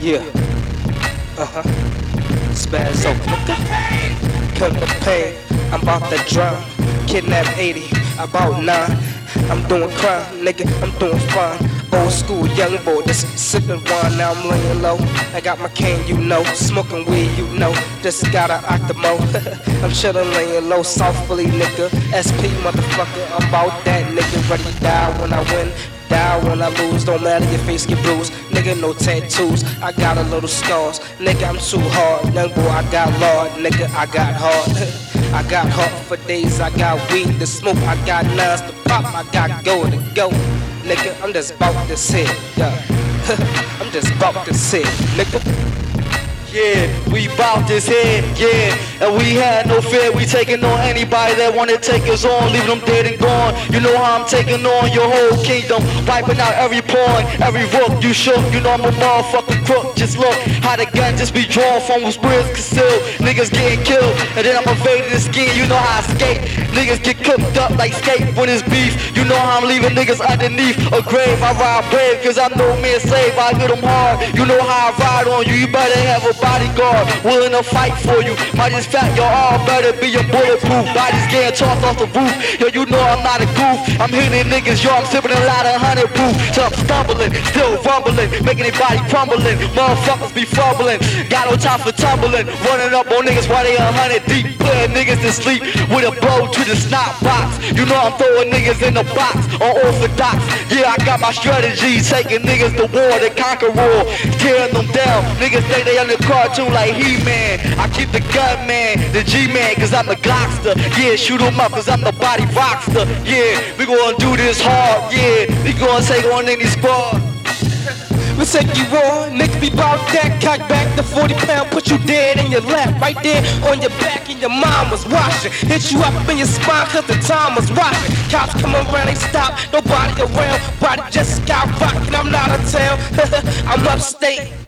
Yeah. Uh huh. Spaz up, nigga. Come the pain. I'm about to drown. Kidnap 80, about 9. I'm doing crime, nigga. I'm doing fine. Old school young boy, just sipping wine. Now I'm laying low. I got my cane, you know. Smoking weed, you know. Just got an Octomo. I'm chillin' laying low, softly, nigga. SP motherfucker, about that nigga. Ready to die when I win. Die when I lose, don't matter your face get bruised. Nigga, no tattoos, I got a little scars. Nigga, I'm too hard. Young boy, I got lord. Nigga, I got hard. I got heart for days, I got weed to smoke, I got nines to pop, I got go to go. Nigga, I'm just about to say, yeah. I'm just about to say, nigga. Yeah, we bout this here, yeah. And we had no fear, we taking on anybody that wanna take us on, leaving them dead and gone. You know how I'm taking on your whole kingdom, wiping out every pawn, every rook you shook. You know I'm a motherfucking crook. Just look how the gun just be drawn from spirits concealed. Niggas getting killed, and then I'm evading the skin. You know how I escape. Niggas get cooked up like skate when it's beef. You know how I'm leaving niggas underneath a grave. I ride brave, cause I'm no man slave. I hit them hard. You know how I ride on you. You better have a bodyguard willing to fight for you. Might as fat, your all better be a bulletproof. Bodies getting tossed off the roof. Yo, you know I'm not a goof. I'm hitting niggas, yo, I'm sipping a lot of hundred proof. So I'm stumbling, still rumbling, making their body crumbling. Motherfuckers be fumbling. Got no time for tumbling. Running up on niggas while they a hundred deep. Putting niggas to sleep with a blow to the snot box. You know I'm throwing niggas in the box on orthodox. Yeah, I got my strategy. Taking niggas to war, to conquer war. Tearing them down. Niggas think they on the cartoon like He-Man. I keep the gun man, the G-Man, cause I'm the Glockster. Yeah, shoot 'em up cause I'm the body rockster. Yeah, we gonna do this hard. Yeah, we gonna take on any squad. We take you on, nigga be bout that. Cock back the 40 pound, put you dead in your lap, right there on your back, and your mom was watching. Hit you up in your spine, cause the time was watching. Cops come around, they stop, nobody around. Body just got rockin', I'm not a town, I'm upstate.